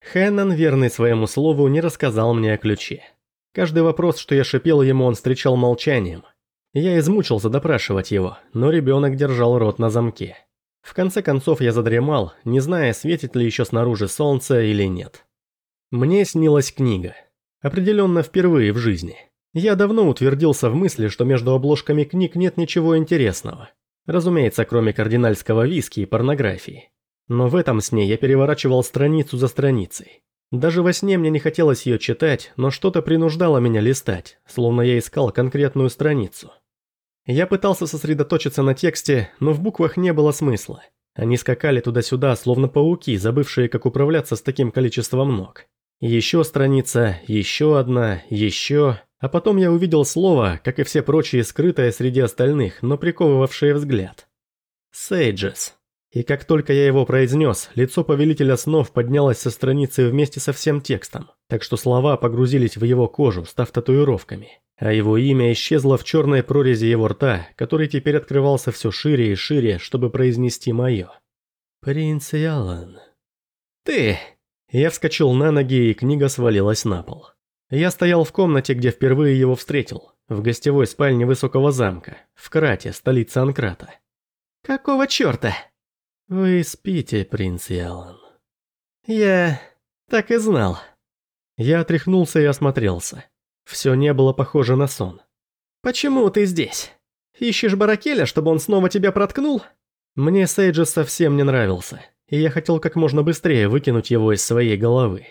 Хэннон, верный своему слову, не рассказал мне о ключе. Каждый вопрос, что я шипел ему, он встречал молчанием. Я измучился допрашивать его, но ребенок держал рот на замке. В конце концов я задремал, не зная, светит ли еще снаружи солнце или нет. Мне снилась книга. Определенно впервые в жизни. Я давно утвердился в мысли, что между обложками книг нет ничего интересного. Разумеется, кроме кардинальского виски и порнографии. Но в этом сне я переворачивал страницу за страницей. Даже во сне мне не хотелось ее читать, но что-то принуждало меня листать, словно я искал конкретную страницу. Я пытался сосредоточиться на тексте, но в буквах не было смысла. Они скакали туда-сюда, словно пауки, забывшие, как управляться с таким количеством ног. Еще страница, еще одна, еще... А потом я увидел слово, как и все прочие, скрытое среди остальных, но приковывавшее взгляд. «Сейджес». И как только я его произнес, лицо повелителя снов поднялось со страницы вместе со всем текстом, так что слова погрузились в его кожу, став татуировками. А его имя исчезло в черной прорези его рта, который теперь открывался все шире и шире, чтобы произнести мое. «Принц Ялан». «Ты!» Я вскочил на ноги, и книга свалилась на пол. Я стоял в комнате, где впервые его встретил, в гостевой спальне высокого замка, в Крате, столице Анкрата. «Какого черта?» «Вы спите, принц Ялан». «Я... так и знал». Я отряхнулся и осмотрелся. Все не было похоже на сон. «Почему ты здесь? Ищешь Баракеля, чтобы он снова тебя проткнул?» Мне Сейджес совсем не нравился, и я хотел как можно быстрее выкинуть его из своей головы.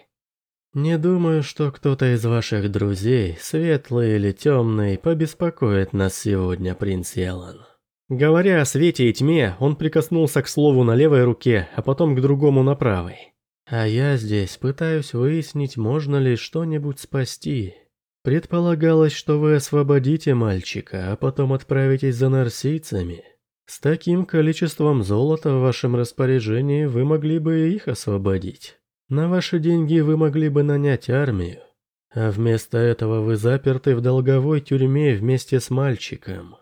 «Не думаю, что кто-то из ваших друзей, светлый или темный, побеспокоит нас сегодня, принц Ялан». Говоря о свете и тьме, он прикоснулся к слову на левой руке, а потом к другому на правой. «А я здесь пытаюсь выяснить, можно ли что-нибудь спасти. Предполагалось, что вы освободите мальчика, а потом отправитесь за нарсийцами. С таким количеством золота в вашем распоряжении вы могли бы их освободить. На ваши деньги вы могли бы нанять армию. А вместо этого вы заперты в долговой тюрьме вместе с мальчиком».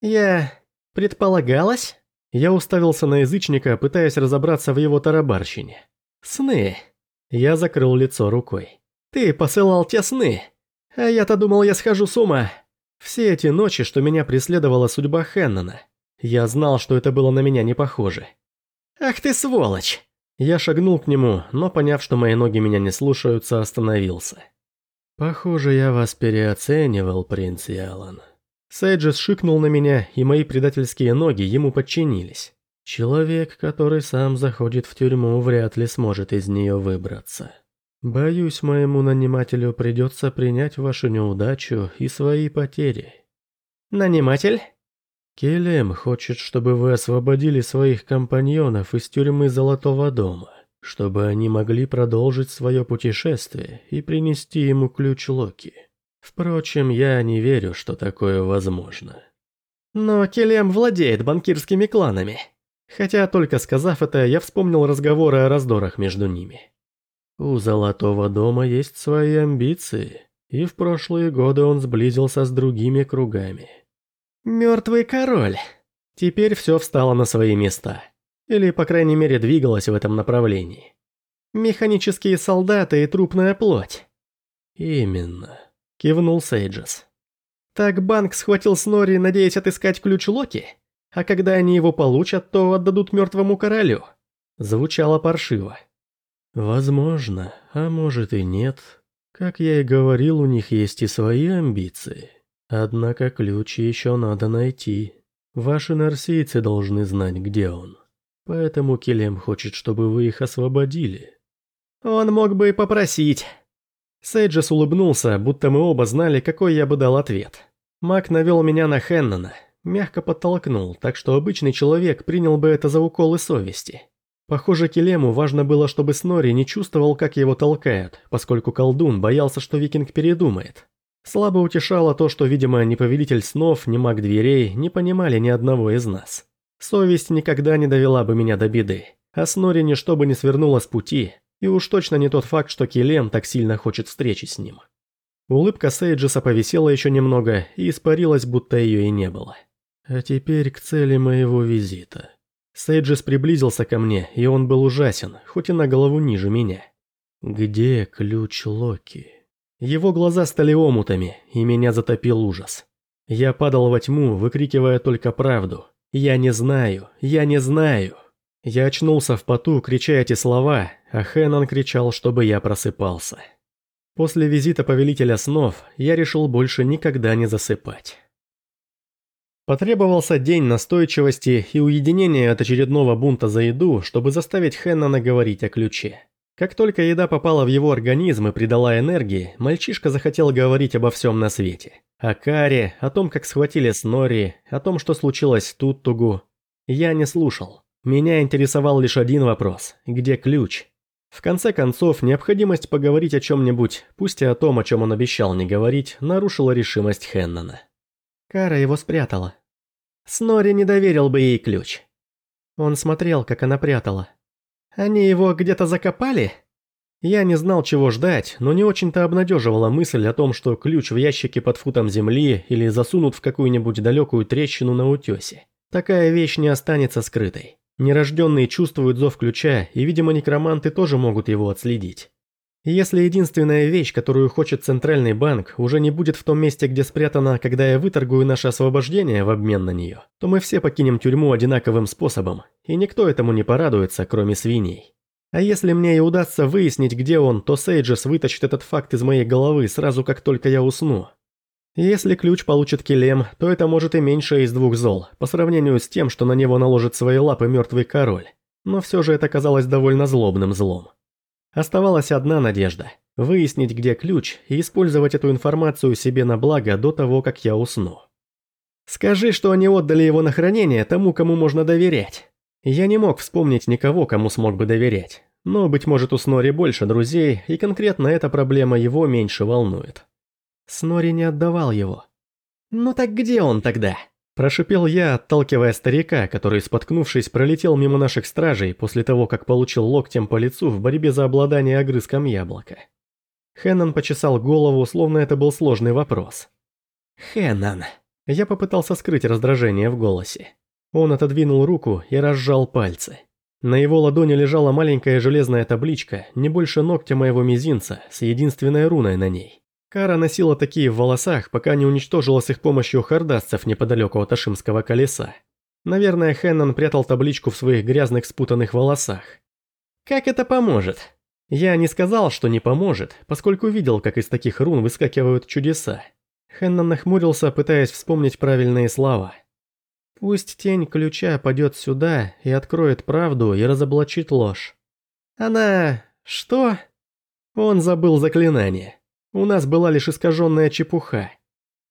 «Я... предполагалось?» Я уставился на язычника, пытаясь разобраться в его тарабарщине. «Сны!» Я закрыл лицо рукой. «Ты посылал те сны!» А я-то думал, я схожу с ума. Все эти ночи, что меня преследовала судьба Хеннона. Я знал, что это было на меня не похоже. «Ах ты сволочь!» Я шагнул к нему, но поняв, что мои ноги меня не слушаются, остановился. «Похоже, я вас переоценивал, принц Ялан». Сейджес шикнул на меня, и мои предательские ноги ему подчинились. Человек, который сам заходит в тюрьму, вряд ли сможет из нее выбраться. Боюсь, моему нанимателю придется принять вашу неудачу и свои потери. Наниматель? Келем хочет, чтобы вы освободили своих компаньонов из тюрьмы Золотого дома, чтобы они могли продолжить свое путешествие и принести ему ключ Локи. Впрочем, я не верю, что такое возможно. Но Келем владеет банкирскими кланами. Хотя, только сказав это, я вспомнил разговоры о раздорах между ними. У Золотого дома есть свои амбиции, и в прошлые годы он сблизился с другими кругами. Мертвый король. Теперь все встало на свои места. Или, по крайней мере, двигалось в этом направлении. Механические солдаты и трупная плоть. Именно. Кивнул Сейджес. Так банк схватил Снори, надеясь отыскать ключ Локи? А когда они его получат, то отдадут мертвому королю? Звучало паршиво. Возможно, а может и нет. Как я и говорил, у них есть и свои амбиции. Однако ключ еще надо найти. Ваши нарсийцы должны знать, где он. Поэтому Келем хочет, чтобы вы их освободили. Он мог бы и попросить. Сейджес улыбнулся, будто мы оба знали, какой я бы дал ответ. Мак навел меня на Хеннона, мягко подтолкнул, так что обычный человек принял бы это за уколы совести. Похоже, Келему важно было, чтобы Снори не чувствовал, как его толкают, поскольку колдун боялся, что викинг передумает. Слабо утешало то, что, видимо, ни повелитель снов, ни маг дверей не понимали ни одного из нас. Совесть никогда не довела бы меня до беды, а Снори ничто бы не свернуло с пути, и уж точно не тот факт, что Келем так сильно хочет встречи с ним. Улыбка Сейджеса повисела еще немного и испарилась, будто ее и не было. А теперь к цели моего визита. Сейджис приблизился ко мне, и он был ужасен, хоть и на голову ниже меня. Где ключ Локи? Его глаза стали омутами, и меня затопил ужас. Я падал во тьму, выкрикивая только правду. «Я не знаю, я не знаю». Я очнулся в поту, крича эти слова, а Хэннон кричал, чтобы я просыпался. После визита повелителя снов я решил больше никогда не засыпать. Потребовался день настойчивости и уединения от очередного бунта за еду, чтобы заставить Хэннона говорить о ключе. Как только еда попала в его организм и придала энергии, мальчишка захотел говорить обо всем на свете. О Каре, о том, как схватили Снори, о том, что случилось с Туттугу. Я не слушал. Меня интересовал лишь один вопрос – где ключ? В конце концов, необходимость поговорить о чем-нибудь, пусть и о том, о чем он обещал не говорить, нарушила решимость Хеннона. Кара его спрятала. Снори не доверил бы ей ключ. Он смотрел, как она прятала. Они его где-то закопали? Я не знал, чего ждать, но не очень-то обнадеживала мысль о том, что ключ в ящике под футом земли или засунут в какую-нибудь далекую трещину на утесе. Такая вещь не останется скрытой. Нерожденные чувствуют зов ключа, и, видимо, некроманты тоже могут его отследить. Если единственная вещь, которую хочет Центральный банк, уже не будет в том месте, где спрятана, когда я выторгую наше освобождение в обмен на нее, то мы все покинем тюрьму одинаковым способом, и никто этому не порадуется, кроме свиней. А если мне и удастся выяснить, где он, то Сейджес вытащит этот факт из моей головы сразу, как только я усну. Если ключ получит Килем, то это может и меньше из двух зол, по сравнению с тем, что на него наложит свои лапы мертвый король. Но все же это казалось довольно злобным злом. Оставалась одна надежда – выяснить, где ключ, и использовать эту информацию себе на благо до того, как я усну. Скажи, что они отдали его на хранение тому, кому можно доверять. Я не мог вспомнить никого, кому смог бы доверять. Но, быть может, у Снори больше друзей, и конкретно эта проблема его меньше волнует. Снори не отдавал его. «Ну так где он тогда?» Прошипел я, отталкивая старика, который, споткнувшись, пролетел мимо наших стражей после того, как получил локтем по лицу в борьбе за обладание огрызком яблока. Хеннон почесал голову, словно это был сложный вопрос. «Хеннон». Я попытался скрыть раздражение в голосе. Он отодвинул руку и разжал пальцы. На его ладони лежала маленькая железная табличка, не больше ногтя моего мизинца, с единственной руной на ней. Кара носила такие в волосах, пока не уничтожила с их помощью хардасцев неподалеку от Ашимского колеса. Наверное, Хеннон прятал табличку в своих грязных спутанных волосах. «Как это поможет?» Я не сказал, что не поможет, поскольку видел, как из таких рун выскакивают чудеса. Хеннон нахмурился, пытаясь вспомнить правильные слова. «Пусть тень ключа падет сюда и откроет правду и разоблачит ложь». «Она... что?» Он забыл заклинание. У нас была лишь искаженная чепуха.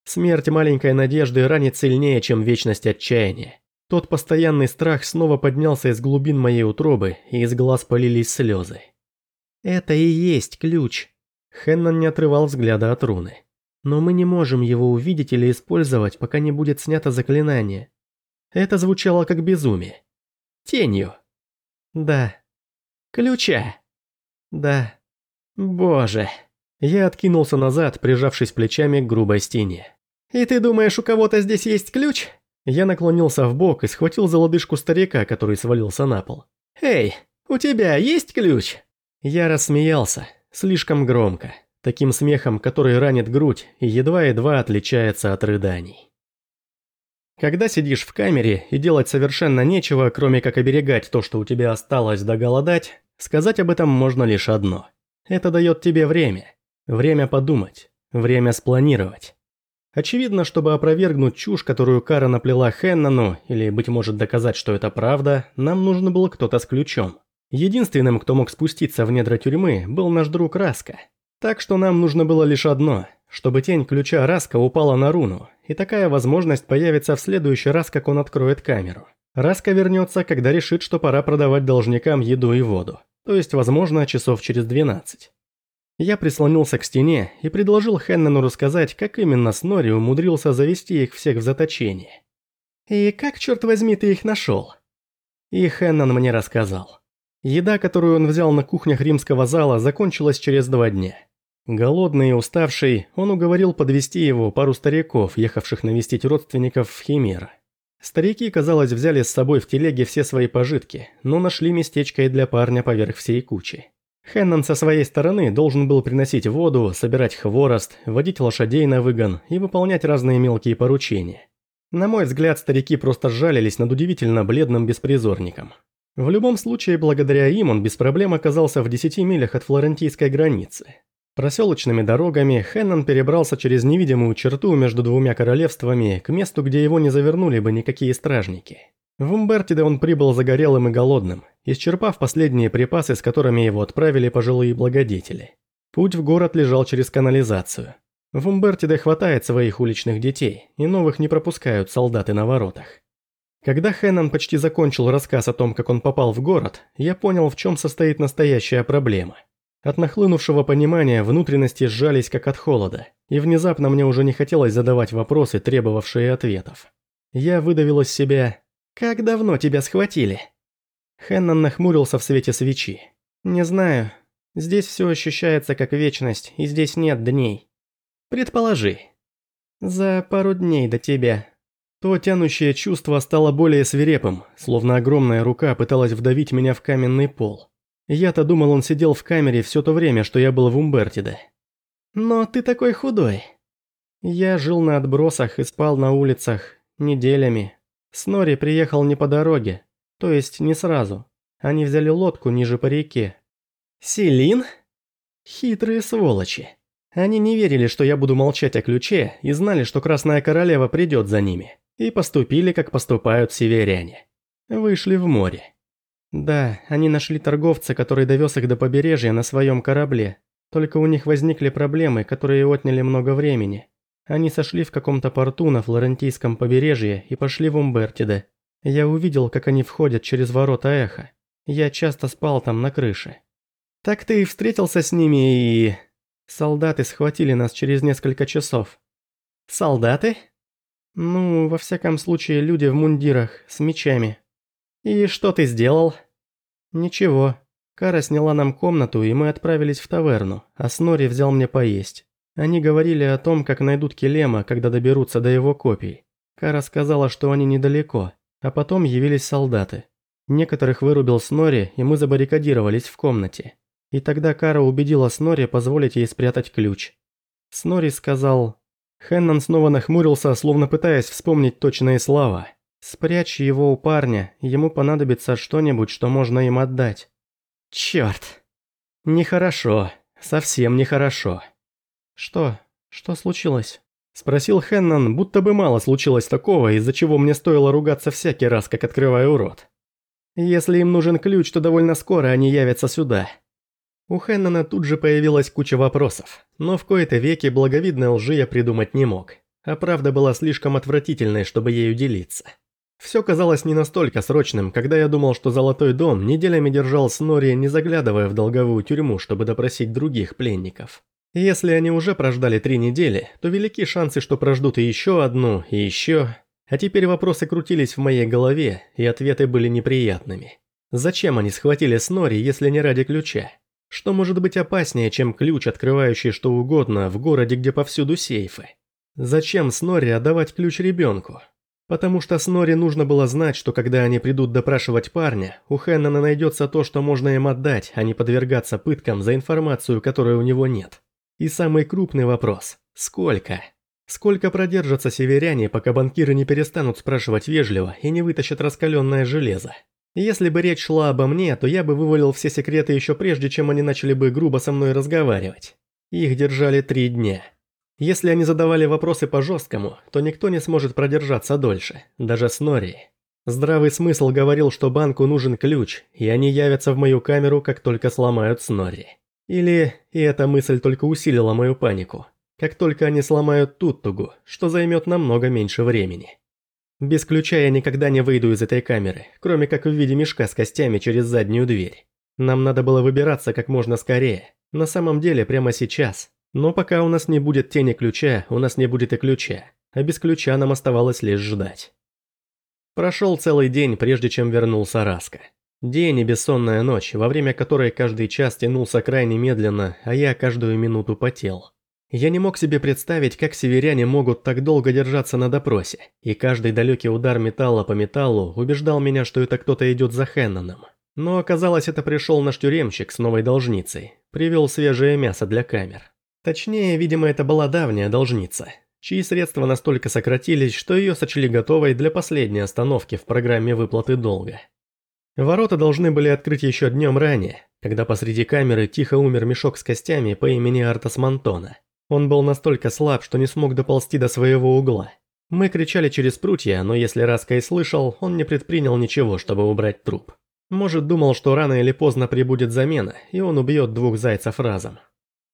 Смерть маленькой надежды ранит сильнее, чем вечность отчаяния. Тот постоянный страх снова поднялся из глубин моей утробы, и из глаз полились слезы. «Это и есть ключ». Хеннон не отрывал взгляда от руны. «Но мы не можем его увидеть или использовать, пока не будет снято заклинание». Это звучало как безумие. «Тенью». «Да». «Ключа». «Да». «Боже». Я откинулся назад, прижавшись плечами к грубой стене. «И ты думаешь, у кого-то здесь есть ключ?» Я наклонился в бок и схватил за лодыжку старика, который свалился на пол. «Эй, у тебя есть ключ?» Я рассмеялся, слишком громко, таким смехом, который ранит грудь и едва-едва отличается от рыданий. Когда сидишь в камере и делать совершенно нечего, кроме как оберегать то, что у тебя осталось, да голодать, сказать об этом можно лишь одно. Это дает тебе время. Время подумать, время спланировать. Очевидно, чтобы опровергнуть чушь, которую Кара наплела Хеннону, или, быть может, доказать, что это правда, нам нужен был кто-то с ключом. Единственным, кто мог спуститься в недра тюрьмы, был наш друг Раска. Так что нам нужно было лишь одно, чтобы тень ключа Раска упала на руну, и такая возможность появится в следующий раз, как он откроет камеру. Раска вернется, когда решит, что пора продавать должникам еду и воду. То есть, возможно, часов через 12. Я прислонился к стене и предложил Хеннону рассказать, как именно Снори умудрился завести их всех в заточение. «И как, черт возьми, ты их нашел?» И Хеннон мне рассказал. Еда, которую он взял на кухнях римского зала, закончилась через два дня. Голодный и уставший, он уговорил подвести его пару стариков, ехавших навестить родственников в Химера. Старики, казалось, взяли с собой в телеге все свои пожитки, но нашли местечко и для парня поверх всей кучи. Хеннон со своей стороны должен был приносить воду, собирать хворост, водить лошадей на выгон и выполнять разные мелкие поручения. На мой взгляд, старики просто сжалились над удивительно бледным беспризорником. В любом случае, благодаря им он без проблем оказался в 10 милях от флорентийской границы. Проселочными дорогами Хеннон перебрался через невидимую черту между двумя королевствами к месту, где его не завернули бы никакие стражники. В Умбертиде он прибыл загорелым и голодным, исчерпав последние припасы, с которыми его отправили пожилые благодетели. Путь в город лежал через канализацию. В Умбертиде хватает своих уличных детей, и новых не пропускают солдаты на воротах. Когда Хеннон почти закончил рассказ о том, как он попал в город, я понял, в чем состоит настоящая проблема – от нахлынувшего понимания внутренности сжались как от холода, и внезапно мне уже не хотелось задавать вопросы, требовавшие ответов. Я выдавил из себя «Как давно тебя схватили?» Хеннон нахмурился в свете свечи. «Не знаю. Здесь все ощущается как вечность, и здесь нет дней. Предположи. За пару дней до тебя». То тянущее чувство стало более свирепым, словно огромная рука пыталась вдавить меня в каменный пол. Я-то думал, он сидел в камере все то время, что я был в Умбертиде. Но ты такой худой. Я жил на отбросах и спал на улицах неделями. Снори приехал не по дороге, то есть не сразу. Они взяли лодку ниже по реке. Селин? Хитрые сволочи. Они не верили, что я буду молчать о ключе, и знали, что Красная Королева придет за ними. И поступили, как поступают северяне. Вышли в море. Да, они нашли торговца, который довез их до побережья на своем корабле. Только у них возникли проблемы, которые отняли много времени. Они сошли в каком-то порту на Флорентийском побережье и пошли в Умбертиде. Я увидел, как они входят через ворота Эхо. Я часто спал там на крыше. Так ты и встретился с ними и... Солдаты схватили нас через несколько часов. Солдаты? Ну, во всяком случае, люди в мундирах, с мечами. «И что ты сделал?» «Ничего. Кара сняла нам комнату, и мы отправились в таверну, а Снори взял мне поесть. Они говорили о том, как найдут Келема, когда доберутся до его копий. Кара сказала, что они недалеко, а потом явились солдаты. Некоторых вырубил Снори, и мы забаррикадировались в комнате. И тогда Кара убедила Снори позволить ей спрятать ключ. Снори сказал... Хеннон снова нахмурился, словно пытаясь вспомнить точные слова. Спрячь его у парня, ему понадобится что-нибудь, что можно им отдать. Черт. Нехорошо. Совсем нехорошо. Что? Что случилось? Спросил Хеннон, будто бы мало случилось такого, из-за чего мне стоило ругаться всякий раз, как открываю рот. Если им нужен ключ, то довольно скоро они явятся сюда. У Хеннона тут же появилась куча вопросов, но в кои-то веки благовидной лжи я придумать не мог, а правда была слишком отвратительной, чтобы ею делиться. Все казалось не настолько срочным, когда я думал, что Золотой Дом неделями держал Снори, не заглядывая в долговую тюрьму, чтобы допросить других пленников. Если они уже прождали три недели, то велики шансы, что прождут и еще одну, и еще... А теперь вопросы крутились в моей голове, и ответы были неприятными. Зачем они схватили Снори, если не ради ключа? Что может быть опаснее, чем ключ, открывающий что угодно в городе, где повсюду сейфы? Зачем Снори отдавать ключ ребенку? Потому что Снори нужно было знать, что когда они придут допрашивать парня, у Хеннона найдется то, что можно им отдать, а не подвергаться пыткам за информацию, которой у него нет. И самый крупный вопрос – сколько? Сколько продержатся северяне, пока банкиры не перестанут спрашивать вежливо и не вытащат раскаленное железо? Если бы речь шла обо мне, то я бы вывалил все секреты еще прежде, чем они начали бы грубо со мной разговаривать. Их держали три дня. Если они задавали вопросы по-жесткому, то никто не сможет продержаться дольше, даже Снори. Здравый смысл говорил, что банку нужен ключ, и они явятся в мою камеру, как только сломают Снори. Или, и эта мысль только усилила мою панику, как только они сломают Туттугу, что займет намного меньше времени. Без ключа я никогда не выйду из этой камеры, кроме как в виде мешка с костями через заднюю дверь. Нам надо было выбираться как можно скорее, на самом деле прямо сейчас, но пока у нас не будет тени ключа, у нас не будет и ключа, а без ключа нам оставалось лишь ждать. Прошел целый день, прежде чем вернулся Раска. День и бессонная ночь, во время которой каждый час тянулся крайне медленно, а я каждую минуту потел. Я не мог себе представить, как северяне могут так долго держаться на допросе, и каждый далекий удар металла по металлу убеждал меня, что это кто-то идет за Хенноном. Но оказалось, это пришел наш тюремщик с новой должницей, привел свежее мясо для камер. Точнее, видимо, это была давняя должница, чьи средства настолько сократились, что ее сочли готовой для последней остановки в программе выплаты долга. Ворота должны были открыть еще днем ранее, когда посреди камеры тихо умер мешок с костями по имени Артас Монтона. Он был настолько слаб, что не смог доползти до своего угла. Мы кричали через прутья, но если Раска и слышал, он не предпринял ничего, чтобы убрать труп. Может, думал, что рано или поздно прибудет замена, и он убьет двух зайцев разом.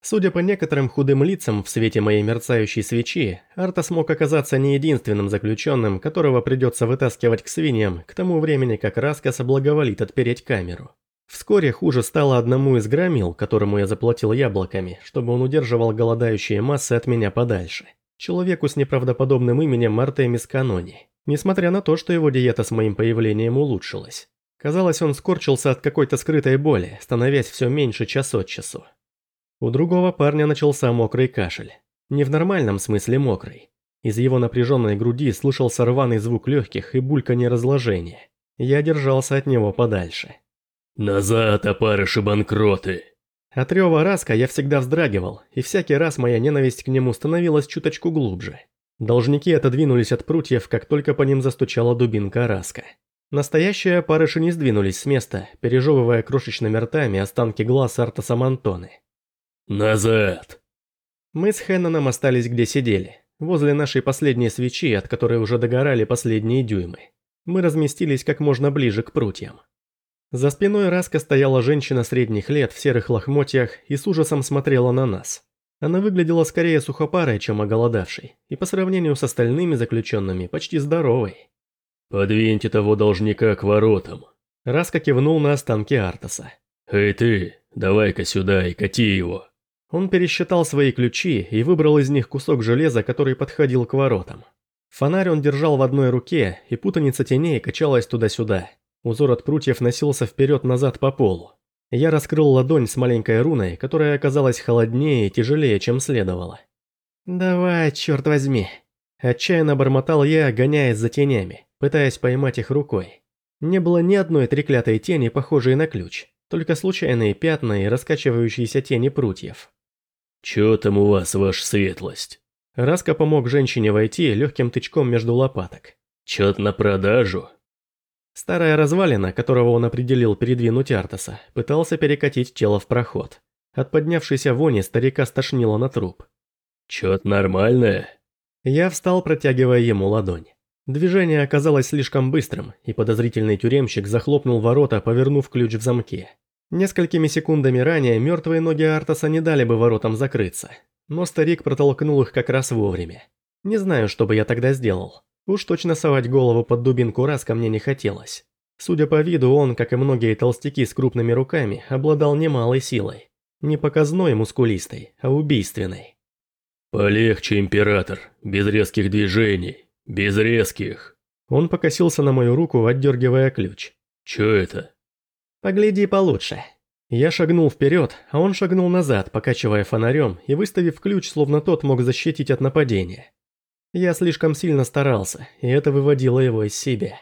Судя по некоторым худым лицам в свете моей мерцающей свечи, Арта смог оказаться не единственным заключенным, которого придется вытаскивать к свиньям к тому времени, как Раска соблаговолит отпереть камеру. Вскоре хуже стало одному из громил, которому я заплатил яблоками, чтобы он удерживал голодающие массы от меня подальше. Человеку с неправдоподобным именем Артемис Канони, несмотря на то, что его диета с моим появлением улучшилась. Казалось, он скорчился от какой-то скрытой боли, становясь все меньше час от часу. У другого парня начался мокрый кашель. Не в нормальном смысле мокрый. Из его напряженной груди слышался рваный звук легких и бульканье разложения. Я держался от него подальше. «Назад, опарыши-банкроты!» От рева Раска я всегда вздрагивал, и всякий раз моя ненависть к нему становилась чуточку глубже. Должники отодвинулись от прутьев, как только по ним застучала дубинка Раска. Настоящие опарыши не сдвинулись с места, пережевывая крошечными ртами останки глаз Артаса Мантоны. «Назад!» Мы с Хенноном остались где сидели, возле нашей последней свечи, от которой уже догорали последние дюймы. Мы разместились как можно ближе к прутьям. За спиной Раска стояла женщина средних лет в серых лохмотьях и с ужасом смотрела на нас. Она выглядела скорее сухопарой, чем оголодавшей, и по сравнению с остальными заключенными почти здоровой. «Подвиньте того должника к воротам». Раска кивнул на останки Артаса. «Эй ты, давай-ка сюда и кати его». Он пересчитал свои ключи и выбрал из них кусок железа, который подходил к воротам. Фонарь он держал в одной руке, и путаница теней качалась туда-сюда. Узор от прутьев носился вперед-назад по полу. Я раскрыл ладонь с маленькой руной, которая оказалась холоднее и тяжелее, чем следовало. «Давай, черт возьми!» Отчаянно бормотал я, гоняясь за тенями пытаясь поймать их рукой. Не было ни одной треклятой тени, похожей на ключ, только случайные пятна и раскачивающиеся тени прутьев. «Чё там у вас, ваша светлость?» Раска помог женщине войти легким тычком между лопаток. «Чё-то на продажу?» Старая развалина, которого он определил передвинуть Артаса, пытался перекатить тело в проход. От поднявшейся вони старика стошнило на труп. «Чё-то нормальное?» Я встал, протягивая ему ладонь. Движение оказалось слишком быстрым, и подозрительный тюремщик захлопнул ворота, повернув ключ в замке. Несколькими секундами ранее мертвые ноги Артаса не дали бы воротам закрыться, но старик протолкнул их как раз вовремя. Не знаю, что бы я тогда сделал. Уж точно совать голову под дубинку раз ко мне не хотелось. Судя по виду, он, как и многие толстяки с крупными руками, обладал немалой силой. Не показной мускулистой, а убийственной. «Полегче, император, без резких движений», «Без резких». Он покосился на мою руку, отдергивая ключ. «Чё это?» «Погляди получше». Я шагнул вперед, а он шагнул назад, покачивая фонарем и выставив ключ, словно тот мог защитить от нападения. Я слишком сильно старался, и это выводило его из себя.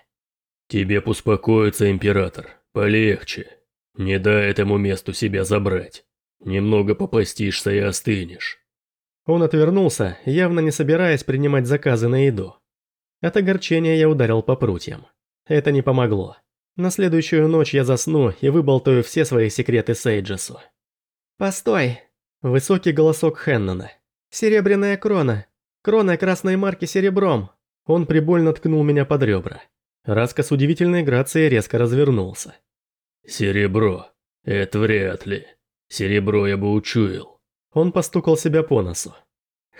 «Тебе успокоиться, император. Полегче. Не дай этому месту себя забрать. Немного попастишься и остынешь». Он отвернулся, явно не собираясь принимать заказы на еду. От огорчения я ударил по прутьям. Это не помогло. На следующую ночь я засну и выболтаю все свои секреты Сейджесу. «Постой!» Высокий голосок Хеннона. «Серебряная крона! Крона красной марки серебром!» Он прибольно ткнул меня под ребра. Раска с удивительной грацией резко развернулся. «Серебро. Это вряд ли. Серебро я бы учуял». Он постукал себя по носу.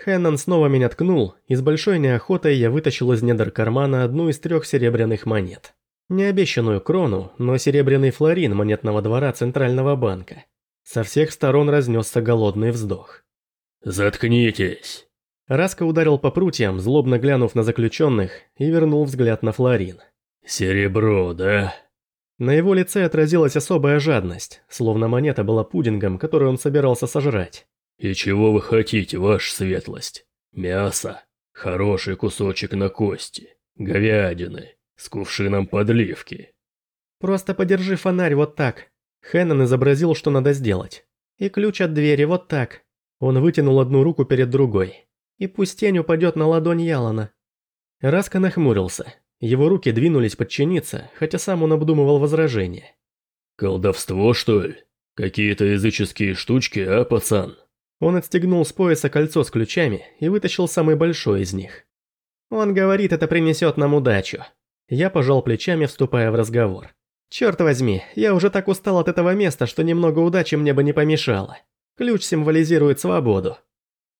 Хеннон снова меня ткнул, и с большой неохотой я вытащил из недр кармана одну из трех серебряных монет. Не обещанную крону, но серебряный флорин монетного двора Центрального банка. Со всех сторон разнесся голодный вздох. «Заткнитесь!» Раска ударил по прутьям, злобно глянув на заключенных, и вернул взгляд на флорин. «Серебро, да?» На его лице отразилась особая жадность, словно монета была пудингом, который он собирался сожрать. «И чего вы хотите, ваша светлость? Мясо, хороший кусочек на кости, говядины, с кувшином подливки». Просто подержи фонарь вот так. Хэннон изобразил, что надо сделать. И ключ от двери вот так. Он вытянул одну руку перед другой. И пусть тень упадет на ладонь Ялана. Раска нахмурился. Его руки двинулись подчиниться, хотя сам он обдумывал возражение. «Колдовство, что ли? Какие-то языческие штучки, а, пацан?» Он отстегнул с пояса кольцо с ключами и вытащил самый большой из них. Он говорит, это принесет нам удачу. Я пожал плечами, вступая в разговор. Черт возьми, я уже так устал от этого места, что немного удачи мне бы не помешало. Ключ символизирует свободу.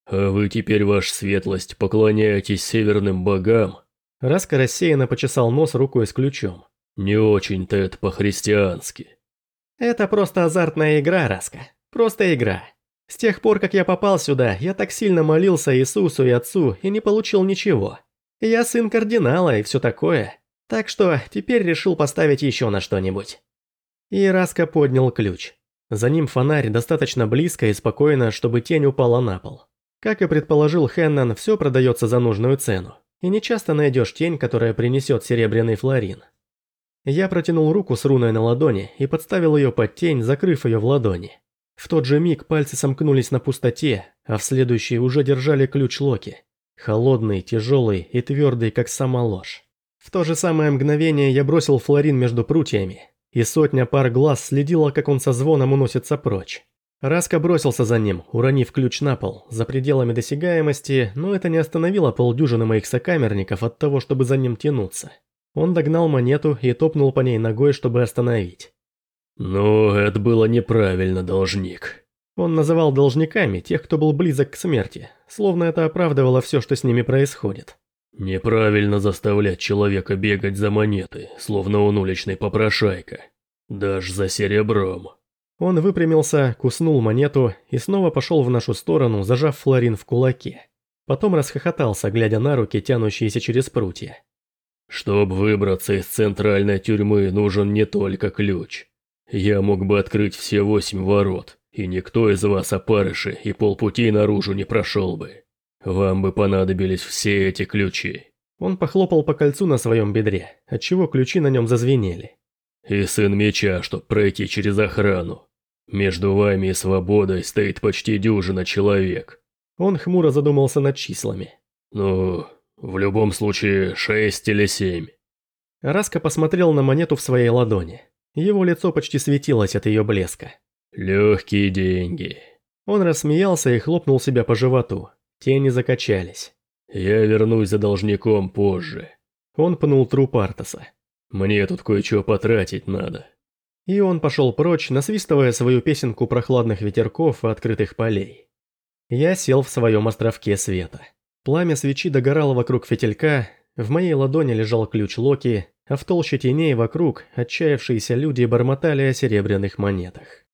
А вы теперь, ваша светлость, поклоняетесь северным богам? Раска рассеянно почесал нос рукой с ключом. Не очень-то это по-христиански. Это просто азартная игра, Раска. Просто игра. С тех пор, как я попал сюда, я так сильно молился Иисусу и Отцу и не получил ничего. Я сын кардинала и все такое. Так что теперь решил поставить еще на что-нибудь. И Раска поднял ключ. За ним фонарь достаточно близко и спокойно, чтобы тень упала на пол. Как и предположил Хеннон, все продается за нужную цену. И не часто найдешь тень, которая принесет серебряный флорин. Я протянул руку с руной на ладони и подставил ее под тень, закрыв ее в ладони. В тот же миг пальцы сомкнулись на пустоте, а в следующий уже держали ключ Локи. Холодный, тяжелый и твердый, как сама ложь. В то же самое мгновение я бросил флорин между прутьями, и сотня пар глаз следила, как он со звоном уносится прочь. Раска бросился за ним, уронив ключ на пол, за пределами досягаемости, но это не остановило полдюжины моих сокамерников от того, чтобы за ним тянуться. Он догнал монету и топнул по ней ногой, чтобы остановить. «Ну, это было неправильно, должник». Он называл должниками тех, кто был близок к смерти, словно это оправдывало все, что с ними происходит. «Неправильно заставлять человека бегать за монеты, словно он уличный попрошайка. Даже за серебром». Он выпрямился, куснул монету и снова пошел в нашу сторону, зажав флорин в кулаке. Потом расхохотался, глядя на руки, тянущиеся через прутья. «Чтоб выбраться из центральной тюрьмы, нужен не только ключ. Я мог бы открыть все восемь ворот, и никто из вас, опарыши, и полпути наружу не прошел бы. Вам бы понадобились все эти ключи». Он похлопал по кольцу на своем бедре, отчего ключи на нем зазвенели. «И сын меча, чтоб пройти через охрану. Между вами и свободой стоит почти дюжина человек». Он хмуро задумался над числами. «Ну, в любом случае, шесть или семь». Раска посмотрел на монету в своей ладони. Его лицо почти светилось от ее блеска. «Легкие деньги». Он рассмеялся и хлопнул себя по животу. Тени закачались. «Я вернусь за должником позже». Он пнул труп Артаса. «Мне тут кое-что потратить надо». И он пошел прочь, насвистывая свою песенку прохладных ветерков и открытых полей. Я сел в своем островке света. Пламя свечи догорало вокруг фитилька, в моей ладони лежал ключ Локи, а в толще теней вокруг отчаявшиеся люди бормотали о серебряных монетах.